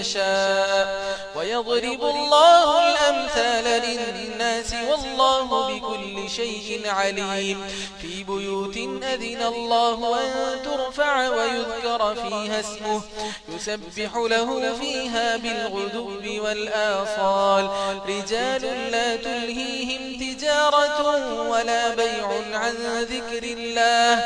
يشاء ويضرب الله الأمثال للناس والله بكل شيء عليم. في بيوت أذن الله أن ترفع ويذكر فيها اسمه. يسبح له فيها بالغدب والآصال. رجال لا تلهي ولا بيع عن ذكر الله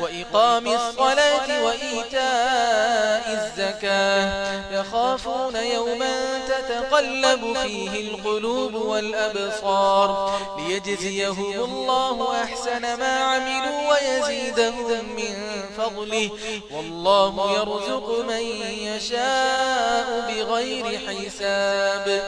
وإقام الصلاة وإيتاء الزكاة يخافون يوما تتقلب فيه القلوب والأبصار ليجزيهم الله أحسن ما عملوا ويزيدهم من فضله والله يرزق من يشاء بغير حساب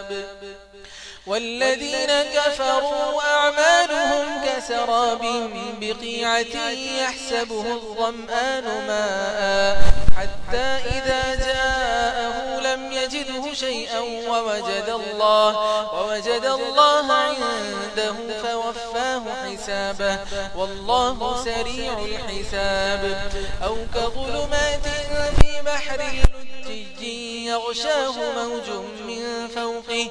والذين كفروا أعمالهم كسراب بقيعة يحسبه الظمآن ماء حتى إذا جاءه لم يجده شيئا ووجد الله, ووجد الله عنده فوفاه حسابه والله سريع الحساب أو كظلمات في بحر اللجي يغشاه موج من فوقه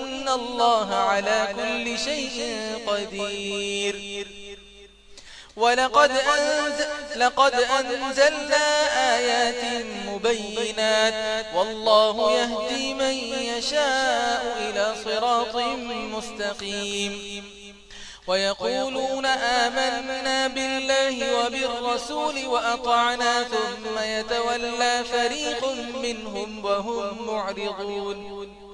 الله على كل شيء قدير. ولقد أنزل لقد أنزلنا آيات مبينات. والله يهدي من يشاء إلى صراط مستقيم. ويقولون آمنا بالله وبالرسول وأطعنا ثم يتولى فريق منهم وهم معرضون.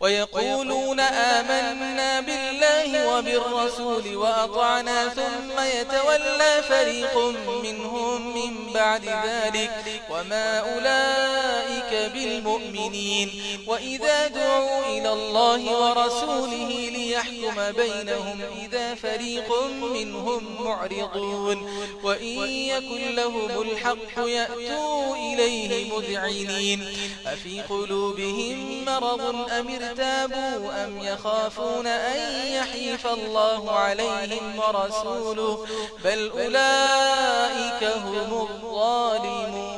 ويقولون آمنا بالله وبالرسول وأطعنا ثم يتولى فريق منهم من بعد ذلك وما أولئك بالمؤمنين وإذا دعوا إلى الله ورسوله ليحكم بينهم إذا فريق منهم معرضون وإن يكن لهم الحق يأتوا إليه مذعنين أفي قلوبهم مرض أمر تابوا أم يخافون أن يحيف الله عليهم ورسوله بل أولئك هم الظالمون.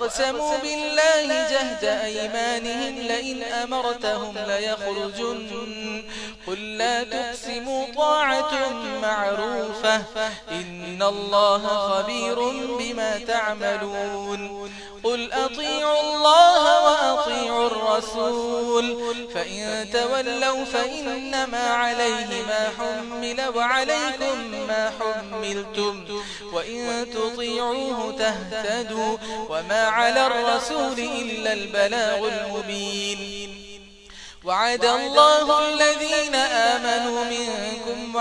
وأقسموا بالله جهد أيمانهم لئن أمرتهم ليخرجن. قل لا تقسموا طاعة معروفة إن الله خبير بما تعملون قل أطيعوا الله وأطيعوا الرسول فإن تولوا فإنما عليه ما حمل وعليكم ما حملتم وإن تطيعوه تهتدوا وما على الرسول إلا البلاغ المبين وعد الله الذين آمنوا من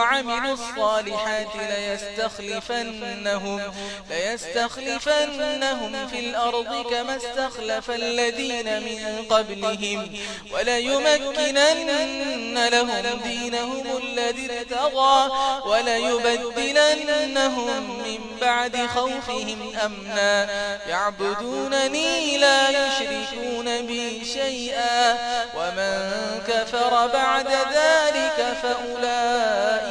وعملوا الصالحات ليستخلفنهم, ليستخلفنهم في الأرض كما استخلف الذين من قبلهم وليمكنن لهم دينهم الذي ارتضى وليبدلنهم من بعد خوفهم أمنا. يعبدونني لا يشركون بي شيئا. ومن كفر بعد ذلك فأولئك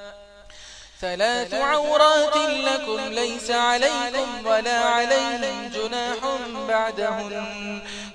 ثلاث عورات لكم ليس عليكم ولا عليهم جناح بعدهم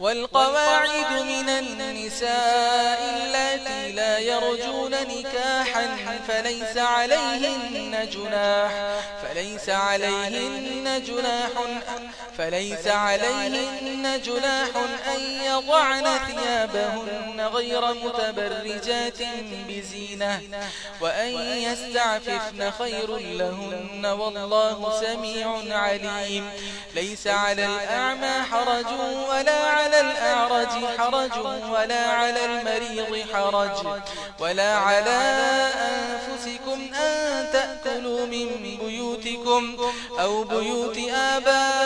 والقواعد من النساء التي لا يرجون نكاحا فليس عليهن جناح فليس عليهن جناح فليس عليهن جناح أن يضعن ثيابهن غير متبرجات بزينة وأن يستعففن خير لهن والله سميع عليم. ليس على الأعمى حرج ولا على على الأعرج حرج ولا على المريض حرج ولا على أنفسكم أن تأكلوا من بيوتكم أو بيوت آبائكم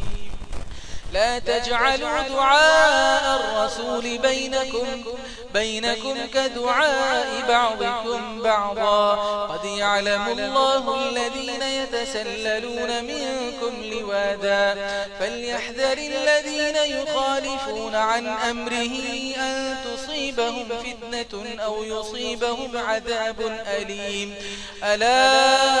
لا تجعلوا دعاء الرسول بينكم بينكم كدعاء بعضكم بعضا. قد يعلم الله الذين يتسللون منكم لوادا. فليحذر الذين يخالفون عن أمره أن تصيبهم فتنة أو يصيبهم عذاب أليم. ألا